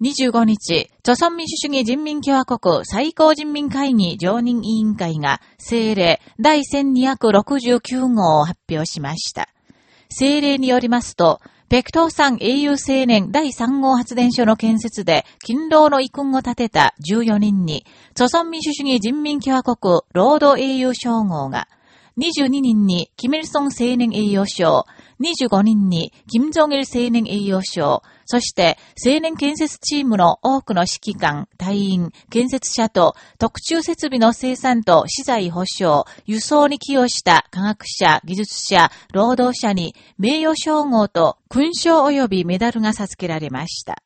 25日、朝鮮民主主義人民共和国最高人民会議常任委員会が政令第1269号を発表しました。政令によりますと、北東山英雄青年第3号発電所の建設で勤労の遺訓を立てた14人に、朝鮮民主主義人民共和国労働英雄称号が、22人にキミルソン青年栄誉賞、25人に金正日青年栄誉賞、そして青年建設チームの多くの指揮官、隊員、建設者と特注設備の生産と資材保障、輸送に寄与した科学者、技術者、労働者に名誉称号と勲章及びメダルが授けられました。